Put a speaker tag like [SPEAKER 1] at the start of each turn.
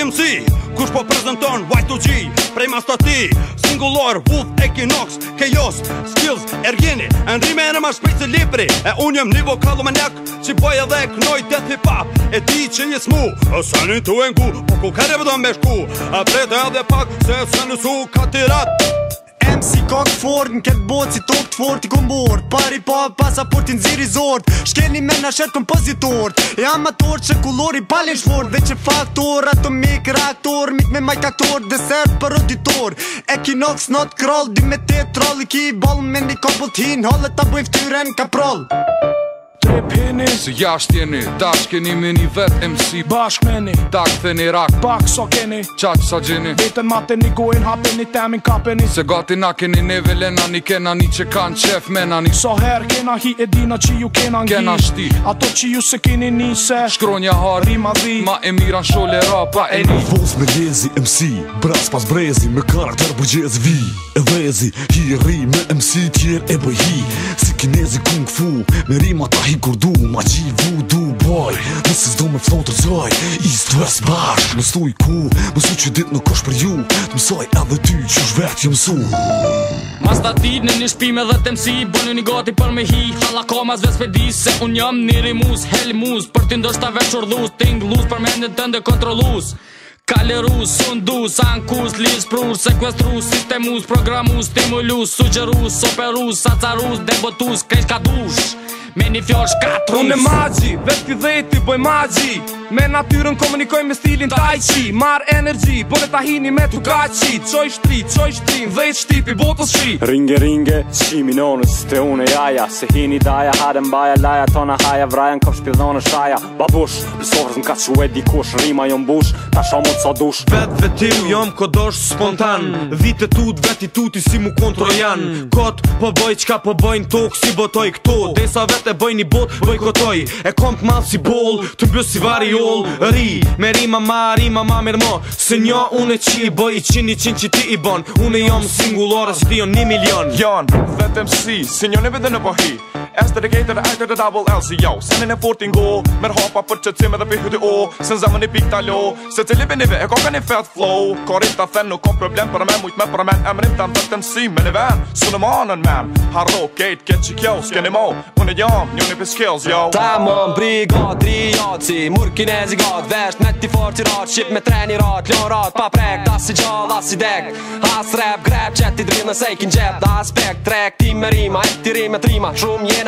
[SPEAKER 1] YMC Kush po prezenton Y2G Prej ma stati Singular Wolf Equinox Chaos Skills Ergini Enrime e në ma shpejt si libri E unë jëm një vokalu me njak Që boj edhe knoj të hip hop E ti që një smu E së një të engu Po ku kare vë do me shku prej prejt edhe pak Se së një su ka tirat Jem si kok fort, në ketë botë si tokë të fort i këmë Pari pa pasaportin ziri zort Shkeni me në shetë kompozitort E amator që kulori palin shfort Dhe që faktor, atomik, reaktor Mik me majk aktor, desert për roditor E ki not kral, di me te troll I ki i bol, me një kopull t'hin Hallet ta bojnë ftyren, ka
[SPEAKER 2] prall Muzik pepini Se jasht jeni Dash keni me një vet MC Bashk meni Tak theni rak Pak so keni Qaq sa gjeni Vetën mate një gojnë një Temin kapeni Se gati na keni neve lena kena ni që kanë qef mena ni So her kena hi e dina që ju kena ngi Kena shti Ato që ju se keni nise Shkronja har Rima dhi Ma e shole rapa e një
[SPEAKER 3] Vos me lezi MC Bras pas brezi Me karakter bëgjez vi E dhezi Hi ri me MC tjer e bëhi Si kinezi kung fu Me rima ta hi kur du ma qi vu du boj nëse zdo me flotë rëzoj i së të esë bash ku mësu që dit nuk është për ju të mësoj edhe ty që është vetë jë mësu
[SPEAKER 4] Mas ta në një shpime dhe të mësi bënë një gati për me hi hala ka mas vesve di se unë jam niri mus hel mus për t'i ndështë ta veqër dhus ting lus për mendin të ndë kontrolus Kalerus, sundus, ankus, lis, prus, sekvestrus, sistemus, programus, stimulus, sugerus, operus, sacarus, debotus, kreshkadush. kadush. Me një fjosh katë Unë e magji, vetë t'i dhejti, boj magji Me natyrën komunikoj me stilin taj qi Marë energji, bërë e tahini me t'u ka Qoj shtri, qoj
[SPEAKER 5] shtri, dhejt shtipi, botës shi
[SPEAKER 4] Ringe, ringe, qimi nonës, të une jaja Se hini daja, hadem baja, laja, tona haja Vrajan, kom shpildhon e shaja Babush, pisovrës m'ka që e dikush Rima jom bush, ta shomu t'sa dush Vetë
[SPEAKER 1] vetiru jom kodosh spontan Vite tut, veti tuti si mu kontrojan Kot po boj, qka po bëjn tok si botoj këto Desa e bëj një bot, bëj kotoj E kom për malë si bol, të bëj si vari ol Ri, me ri mama, ri mama mirë mo Se njo unë e qi i bëj, i qin i qin që ti i bon Unë e jam singulore, si jo një milion Jan, vetëm si, se njën e vetë në pohi As the gate that I the double L C O Sending a 14 goal Mer hapa për që cime dhe për hyti o oh. Sen zemën i pik talo Se cili bini ve e ka ka një fat flow Korin të then nuk problem për me mujt me për men Emrin të në si me një ven Su në manën men Harro, gate, get që kjo Ske një mo
[SPEAKER 5] Unë i jam, një një për skills, yo Ta më më brigat, ri jaci Mur kinezi gat, vesht Net i forti rat, ship me treni rat Lorat, pa prek, das i gjall, rap, grep, qet i drill në sejkin gjep Da aspekt, trek, ti me rima E